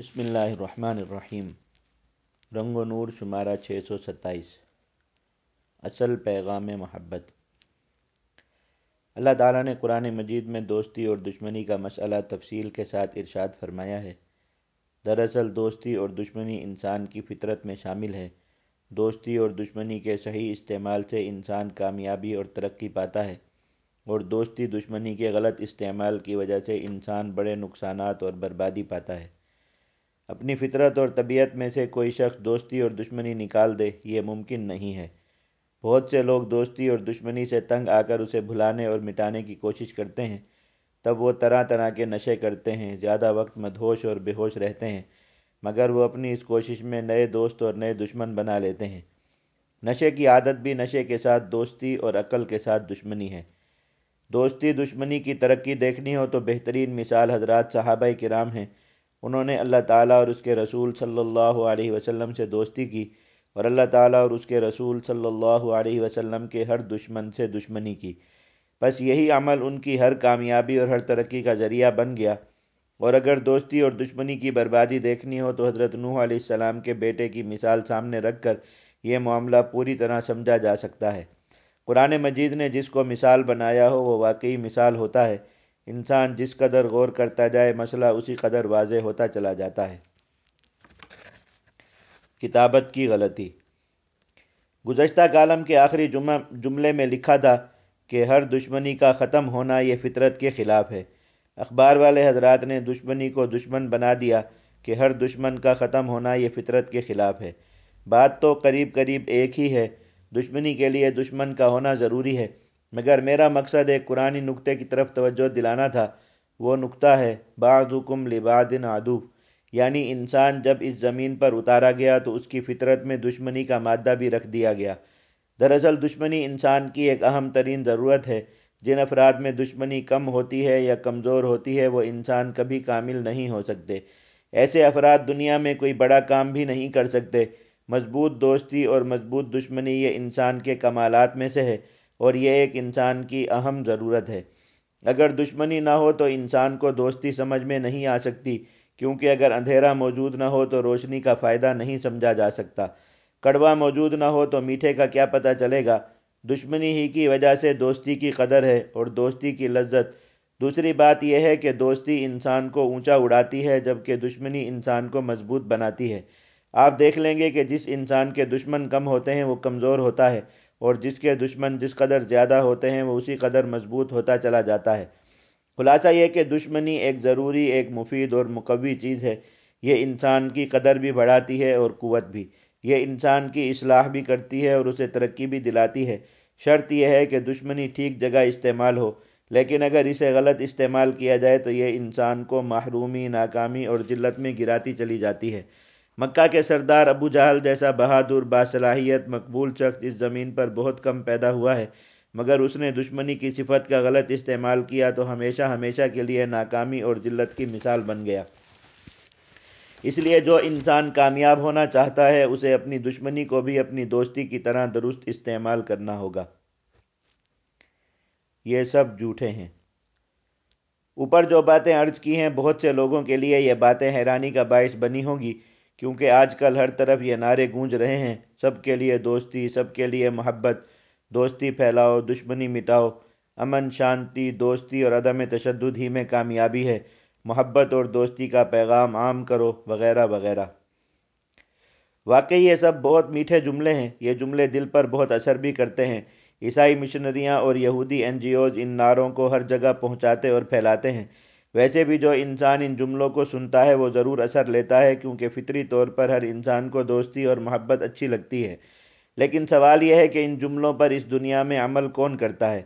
بسم اللہ الرحمن الرحیم۔ رنگ و نور شمارہ چھ سو ستائیس۔ اصل پیغام محبت۔ اللہ تعالیٰ نے قرآن مجید میں دوستی اور دشمنی کا مسئلہ تفصیل کے ساتھ ارشاد فرمایا ہے۔ دراصل دوستی اور دشمنی انسان کی فطرت میں شامل ہے۔ دوستی اور دشمنی کے صحیح استعمال سے انسان کامیابی اور ترقی پاتا ہے۔ اور دوستی دشمنی کے غلط استعمال کی وجہ سے انسان بڑے نقصانات اور بربادی پاتا ہے۔ اپنی فطرت اور طبیعت میں سے کوئی شخص دوستی اور دشمنی نکال دے، یہ ممکن نہیں ہے۔ بہت سے لوگ دوستی اور دشمنی سے تنگ آ کر اسے بھلانے اور مٹانے کی کوشش کرتے ہیں۔ تب وہ طرح طرح کے نشے کرتے ہیں، زیادہ وقت مدہوش اور بے ہوش رہتے ہیں، مگر وہ اپنی اس کوشش میں نئے دوست اور نئے دشمن بنا لیتے ہیں۔ نشے کی عادت بھی نشے کے ساتھ دوستی اور عقل کے ساتھ دشمنی ہے۔ دوستی دشمنی کی ترقی دیکھنی ہو تو بہترین مثال حضرات صحابہ کرام ہیں۔ انہوں نے اللہ تعالیٰ اور اس کے رسول صلی اللہ علیہ وسلم سے دوستی کی اور اللہ تعالیٰ اور اس کے رسول صلی اللہ علیہ وسلم کے ہر دشمن سے دشمنی کی۔ بس یہی عمل ان کی ہر کامیابی اور ہر ترقی کا ذریعہ بن گیا۔ اور اگر دوستی اور دشمنی کی بربادی دیکھنی ہو تو حضرت نوح علیہ السلام کے بیٹے کی مثال سامنے رکھ کر یہ معاملہ پوری طرح سمجھا جا سکتا ہے۔ قرآن مجید نے جس کو مثال بنایا ہو وہ واقعی مثال ہوتا ہے۔ انسان جس قدر غور کرتا جائے، مسئلہ اسی قدر واضح ہوتا چلا جاتا ہے۔ کتابت کی غلطی۔ گزشتہ کالم کے آخری جملے میں لکھا تھا کہ ہر دشمنی کا ختم ہونا یہ فطرت کے خلاف ہے۔ اخبار والے حضرات نے دشمنی کو دشمن بنا دیا کہ ہر دشمن کا ختم ہونا یہ فطرت کے خلاف ہے۔ بات تو قریب قریب ایک ہی ہے۔ دشمنی کے لیے دشمن کا ہونا ضروری ہے۔ مگر میرا مقصد ایک قرآن نقطے کی طرف توجہ دلانا تھا۔ وہ نقطہ ہے، بعضکم لبعض عدو۔ یعنی انسان جب اس زمین پر اتارا گیا تو اس کی فطرت میں دشمنی کا مادہ بھی رکھ دیا گیا۔ دراصل دشمنی انسان کی ایک اہم ترین ضرورت ہے۔ جن افراد میں دشمنی کم ہوتی ہے یا کمزور ہوتی ہے، وہ انسان کبھی کامل نہیں ہو سکتے۔ ایسے افراد دنیا میں کوئی بڑا کام بھی نہیں کر سکتے۔ مضبوط دوستی اور مضبوط دشمنی یہ انسان کے کمالات میں سے ہے۔ اور یہ ایک انسان کی اہم ضرورت ہے۔ اگر دشمنی نہ ہو تو انسان کو دوستی سمجھ میں نہیں آ سکتی، کیونکہ اگر اندھیرا موجود نہ ہو تو روشنی کا فائدہ نہیں سمجھا جا سکتا۔ کڑوا موجود نہ ہو تو میٹھے کا کیا پتہ چلے گا۔ دشمنی ہی کی وجہ سے دوستی کی قدر ہے اور دوستی کی لذت۔ دوسری بات یہ ہے کہ دوستی انسان کو اونچا اڑاتی ہے، جبکہ دشمنی انسان کو مضبوط بناتی ہے۔ آپ دیکھ لیں گے کہ جس انسان کے دشمن کم ہوتے ہیں وہ کمزور ہوتا ہے۔ اور جس کے دشمن جس قدر زیادہ ہوتے ہیں وہ اسی قدر مضبوط ہوتا چلا جاتا ہے۔ خلاصہ یہ کہ دشمنی ایک ضروری، ایک مفید اور مقوی چیز ہے۔ یہ انسان کی قدر بھی بڑھاتی ہے اور قوت بھی۔ یہ انسان کی اصلاح بھی کرتی ہے اور اسے ترقی بھی دلاتی ہے۔ شرط یہ ہے کہ دشمنی ٹھیک جگہ استعمال ہو۔ لیکن اگر اسے غلط استعمال کیا جائے تو یہ انسان کو محرومی، ناکامی اور جلت میں گراتی چلی جاتی ہے۔ مکہ کے سردار ابو جہل جیسا بہادر، باصلاحیت، مقبول شخص اس زمین پر بہت کم پیدا ہوا ہے، مگر اس نے دشمنی کی صفت کا غلط استعمال کیا تو ہمیشہ ہمیشہ کے لیے ناکامی اور ذلت کی مثال بن گیا۔ اس لیے جو انسان کامیاب ہونا چاہتا ہے، اسے اپنی دشمنی کو بھی اپنی دوستی کی طرح درست استعمال کرنا ہوگا۔ یہ سب جھوٹے ہیں۔ اوپر جو باتیں عرض کی ہیں، بہت سے لوگوں کے لیے یہ باتیں حیرانی کا باعث بنی ہوں گی۔ کیونکہ آج کل ہر طرف یہ نعرے گونج رہے ہیں۔ سب کے لیے دوستی، سب کے لیے محبت، دوستی پھیلاؤ، دشمنی مٹاؤ۔ امن، شانتی، دوستی اور عدم تشدد ہی میں کامیابی ہے۔ محبت اور دوستی کا پیغام عام کرو، وغیرہ وغیرہ۔ واقعی یہ سب بہت میٹھے جملے ہیں۔ یہ جملے دل پر بہت اثر بھی کرتے ہیں۔ عیسائی مشنریاں اور یہودی این جی اوز ان نعروں کو ہر جگہ پہنچاتے اور پھیلاتے ہیں۔ ویسے بھی جو انسان ان جملوں کو سنتا ہے وہ ضرور اثر لیتا ہے کیونکہ فطری طور پر ہر انسان کو دوستی اور محبت اچھی لگتی ہے۔ لیکن سوال یہ ہے کہ ان جملوں پر اس دنیا میں عمل کون کرتا ہے؟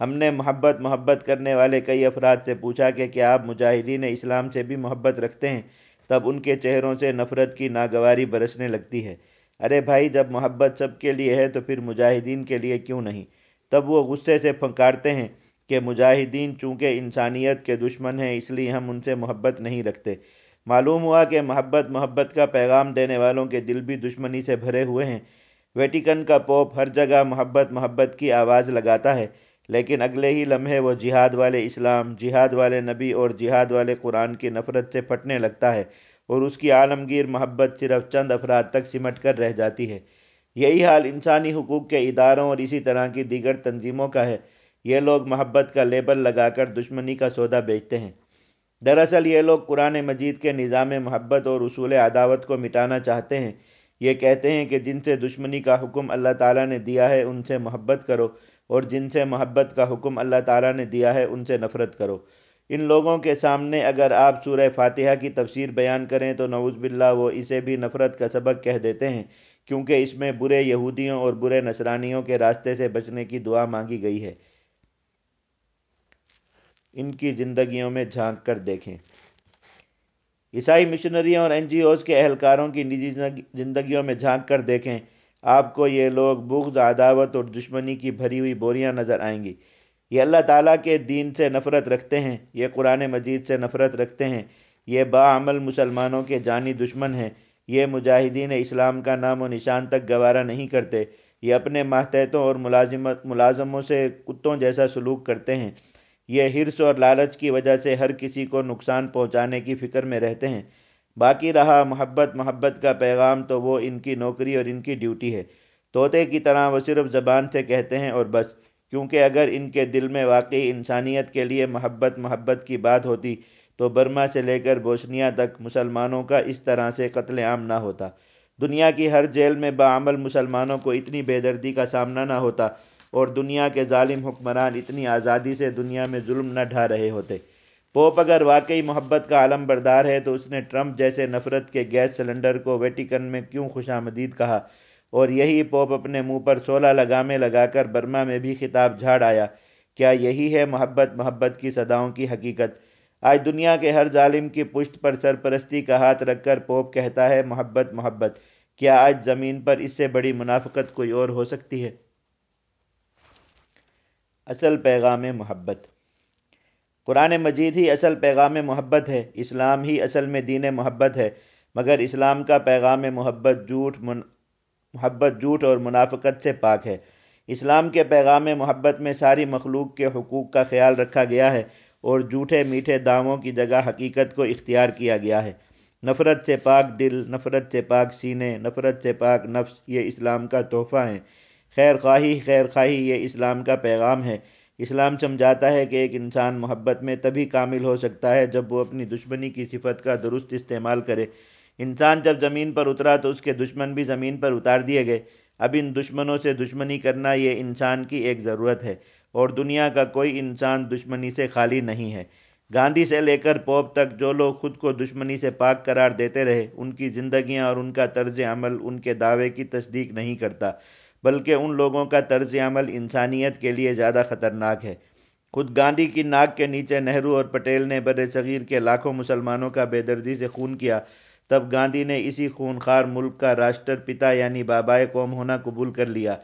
ہم نے محبت محبت کرنے والے کئی افراد سے پوچھا کہ کیا آپ مجاہدین اسلام سے بھی محبت رکھتے ہیں؟ تب ان کے چہروں سے نفرت کی ناگواری برسنے لگتی ہے۔ ارے بھائی، جب محبت سب کے لیے ہے تو پھر مجاہدین کے لیے کیوں نہیں؟ تب وہ غصے سے پھنکارتے ہیں۔ کہ مجاہدین چونکہ انسانیت کے دشمن ہیں، اس لیے ہم ان سے محبت نہیں رکھتے۔ معلوم ہوا کہ محبت محبت کا پیغام دینے والوں کے دل بھی دشمنی سے بھرے ہوئے ہیں۔ ویٹیکن کا پوپ ہر جگہ محبت محبت کی آواز لگاتا ہے، لیکن اگلے ہی لمحے وہ جہاد والے اسلام، جہاد والے نبی اور جہاد والے قرآن کی نفرت سے پھٹنے لگتا ہے اور اس کی عالمگیر محبت صرف چند افراد تک سمٹ کر رہ جاتی ہے۔ یہی حال انسانی حقوق کے اداروں اور اسی طرح کی دیگر تنظیموں کا ہے۔ یہ لوگ محبت کا لیبل لگا کر دشمنی کا سودا بیچتے ہیں۔ دراصل یہ لوگ قرآن مجید کے نظام محبت اور اصول عداوت کو مٹانا چاہتے ہیں۔ یہ کہتے ہیں کہ جن سے دشمنی کا حکم اللہ تعالیٰ نے دیا ہے، ان سے محبت کرو، اور جن سے محبت کا حکم اللہ تعالیٰ نے دیا ہے، ان سے نفرت کرو۔ ان لوگوں کے سامنے اگر آپ سورہ فاتحہ کی تفسیر بیان کریں تو نعوذ باللہ وہ اسے بھی نفرت کا سبق کہہ دیتے ہیں، کیونکہ اس میں برے یہودیوں اور برے نصرانیوں کے راستے سے بچنے کی دعا مانگی گئی ہے۔ ان کی زندگیوں میں جھانک کر دیکھیں۔ عیسائی مشنریوں اور این جی اوز کے اہلکاروں کی نجی زندگیوں میں جھانک کر دیکھیں۔ آپ کو یہ لوگ بغض، عداوت اور دشمنی کی بھری ہوئی بوریاں نظر آئیں گی۔ یہ اللہ تعالیٰ کے دین سے نفرت رکھتے ہیں۔ یہ قرآن مجید سے نفرت رکھتے ہیں۔ یہ باعمل مسلمانوں کے جانی دشمن ہیں۔ یہ مجاہدین اسلام کا نام و نشان تک گوارہ نہیں کرتے۔ یہ اپنے ماتحتوں اور ملازمت ملازموں سے کتوں جیسا سلوک کرتے ہیں۔ یہ حرص اور لالچ کی وجہ سے ہر کسی کو نقصان پہنچانے کی فکر میں رہتے ہیں۔ باقی رہا محبت محبت کا پیغام تو وہ ان کی نوکری اور ان کی ڈیوٹی ہے۔ طوطے کی طرح وہ صرف زبان سے کہتے ہیں اور بس، کیونکہ اگر ان کے دل میں واقعی انسانیت کے لیے محبت محبت کی بات ہوتی تو برما سے لے کر بوسنیا تک مسلمانوں کا اس طرح سے قتل عام نہ ہوتا۔ دنیا کی ہر جیل میں بعمل مسلمانوں کو اتنی بے دردی کا سامنا نہ ہوتا۔ اور دنیا کے ظالم حکمران اتنی آزادی سے دنیا میں ظلم نہ ڈھا رہے ہوتے۔ پوپ اگر واقعی محبت کا عالم بردار ہے تو اس نے ٹرمپ جیسے نفرت کے گیس سلنڈر کو ویٹیکن میں کیوں خوش آمدید کہا؟ اور یہی پوپ اپنے منہ پر سولہ لگامے لگا کر برما میں بھی خطاب جھاڑ آیا۔ کیا یہی ہے محبت؟ محبت کی صداؤں کی حقیقت۔ آج دنیا کے ہر ظالم کی پشت پر سرپرستی کا ہاتھ رکھ کر پوپ کہتا ہے، محبت محبت۔ کیا آج زمین پر اس سے بڑی منافقت کوئی اور ہو سکتی ہے؟ اصل پیغام محبت۔ قرآن مجید ہی اصل پیغام محبت ہے، اسلام ہی اصل میں دین محبت ہے۔ مگر اسلام کا پیغام محبت جھوٹ من، محبت جھوٹ اور منافقت سے پاک ہے۔ اسلام کے پیغام محبت میں ساری مخلوق کے حقوق کا خیال رکھا گیا ہے اور جھوٹے میٹھے دعووں کی جگہ حقیقت کو اختیار کیا گیا ہے۔ نفرت سے پاک دل، نفرت سے پاک سینے، نفرت سے پاک نفس یہ اسلام کا تحفہ ہیں۔ خیر خواہی خیر خواہی، یہ اسلام کا پیغام ہے۔ اسلام سمجھاتا ہے کہ ایک انسان محبت میں تبھی کامل ہو سکتا ہے جب وہ اپنی دشمنی کی صفت کا درست استعمال کرے۔ انسان جب زمین پر اترا تو اس کے دشمن بھی زمین پر اتار دیے گئے۔ اب ان دشمنوں سے دشمنی کرنا یہ انسان کی ایک ضرورت ہے اور دنیا کا کوئی انسان دشمنی سے خالی نہیں ہے۔ گاندھی سے لے کر پوپ تک جو لوگ خود کو دشمنی سے پاک قرار دیتے رہے، ان کی زندگیاں اور ان کا طرز عمل ان کے دعوے کی تصدیق نہیں کرتا۔ بلکہ ان لوگوں کا طرز عمل انسانیت کے لیے زیادہ خطرناک ہے۔ خود گاندھی کی ناک کے نیچے نہرو اور پٹیل نے بر صغیر کے لاکھوں مسلمانوں کا بے دردی سے خون کیا۔ تب گاندھی نے اسی خونخوار ملک کا راشٹر پتا یعنی بابائے قوم ہونا قبول کر لیا۔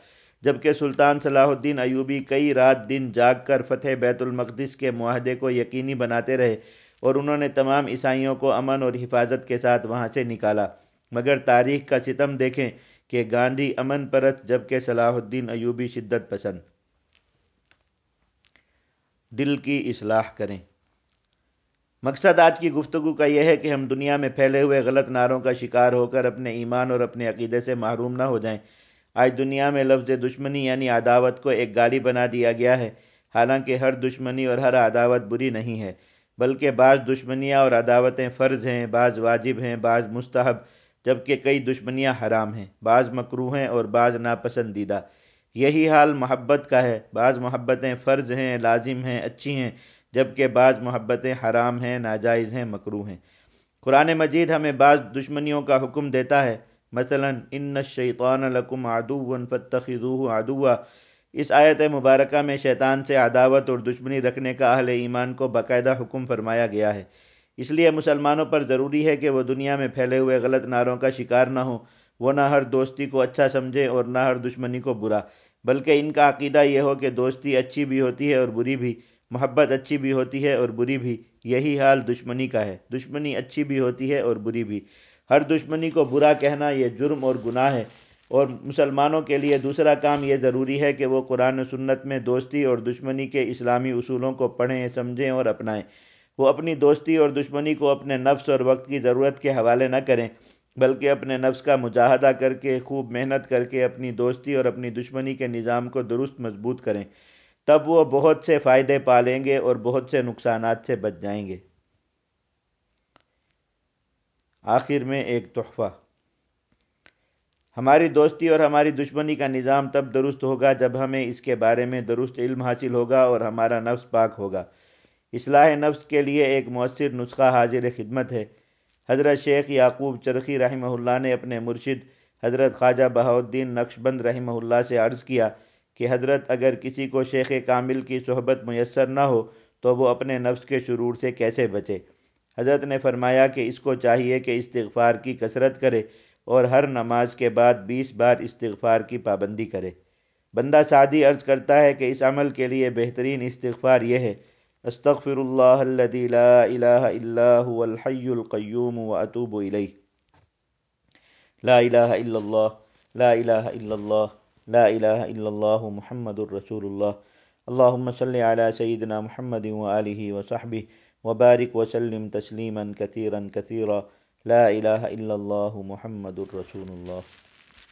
جبکہ سلطان صلاح الدین ایوبی کئی رات دن جاگ کر فتح بیت المقدس کے معاہدے کو یقینی بناتے رہے اور انہوں نے تمام عیسائیوں کو امن اور حفاظت کے ساتھ وہاں سے نکالا۔ مگر تاریخ کا ستم دیکھیں کہ گاندھی امن پرت جبکہ صلاح الدین ایوبی شدت پسند۔ دل کی اصلاح کریں۔ مقصد آج کی گفتگو کا یہ ہے کہ ہم دنیا میں پھیلے ہوئے غلط نعروں کا شکار ہو کر اپنے ایمان اور اپنے عقیدے سے محروم نہ ہو جائیں۔ آج دنیا میں لفظ دشمنی یعنی عداوت کو ایک گالی بنا دیا گیا ہے۔ حالانکہ ہر دشمنی اور ہر عداوت بری نہیں ہے، بلکہ بعض دشمنیاں اور عداوتیں فرض ہیں، بعض واجب ہیں، بعض مستحب۔ جبکہ کئی دشمنیاں حرام ہیں، بعض مکروح ہیں اور بعض ناپسندیدہ۔ یہی حال محبت کا ہے۔ بعض محبتیں فرض ہیں، لازم ہیں، اچھی ہیں، جبکہ بعض محبتیں حرام ہیں، ناجائز ہیں مکروح ہیں۔ قرآن مجید ہمیں بعض دشمنیوں کا حکم دیتا ہے۔ مثلا، ان الشیطان لکم عدو فاتخذوه عدوا اس آیت مبارکہ میں شیطان سے عداوت اور دشمنی رکھنے کا اہل ایمان کو باقاعدہ حکم فرمایا گیا ہے۔ اس لیے مسلمانوں پر ضروری ہے کہ وہ دنیا میں پھیلے ہوئے غلط نعروں کا شکار نہ ہو وہ نہ ہر دوستی کو اچھا سمجھے اور نہ ہر دشمنی کو برا، بلکہ ان کا عقیدہ یہ ہو کہ دوستی اچھی بھی ہوتی ہے اور بری بھی، محبت اچھی بھی ہوتی ہے اور بری بھی۔ یہی حال دشمنی کا ہے۔ دشمنی اچھی بھی ہوتی ہے اور بری بھی۔ ہر دشمنی کو برا کہنا یہ جرم اور گناہ ہے۔ اور مسلمانوں کے لیے دوسرا کام یہ ضروری ہے کہ وہ قرآن و سنت میں دوستی اور دشمنی کے اسلامی اصولوں کو پڑھیں، سمجھیں اور اپنائیں۔ وہ اپنی دوستی اور دشمنی کو اپنے نفس اور وقت کی ضرورت کے حوالے نہ کریں، بلکہ اپنے نفس کا مجاہدہ کر کے، خوب محنت کر کے اپنی دوستی اور اپنی دشمنی کے نظام کو درست مضبوط کریں۔ تب وہ بہت سے فائدے پالیں گے اور بہت سے نقصانات سے بچ جائیں گے۔ آخر میں ایک تحفہ۔ ہماری دوستی اور ہماری دشمنی کا نظام تب درست ہوگا جب ہمیں اس کے بارے میں درست علم حاصل ہوگا اور ہمارا نفس پاک ہوگا۔ اصلاح نفس کے لیے ایک مؤثر نسخہ حاضر خدمت ہے۔ حضرت شیخ یعقوب چرخی رحمہ اللہ نے اپنے مرشد حضرت خواجہ بہاؤدین نقش بند رحمہ اللہ سے عرض کیا کہ حضرت اگر کسی کو شیخ کامل کی صحبت میسر نہ ہو تو وہ اپنے نفس کے شرور سے کیسے بچے؟ حضرت نے فرمایا کہ اس کو چاہیے کہ استغفار کی کثرت کرے اور ہر نماز کے بعد بیس بار استغفار کی پابندی کرے۔ بندہ سعدی عرض کرتا ہے کہ اس عمل کے لیے بہترین استغفار یہ ہے أستغفر الله الذي لا إله إلا هو الحي القيوم وأتوب إليه. لا إله إلا الله لا إله إلا الله لا إله إلا الله محمد رسول الله. اللهم صل على سيدنا محمد وآله وصحبه وبارك وسلم تسليما كثيرا كثيرا. لا إله إلا الله محمد رسول الله.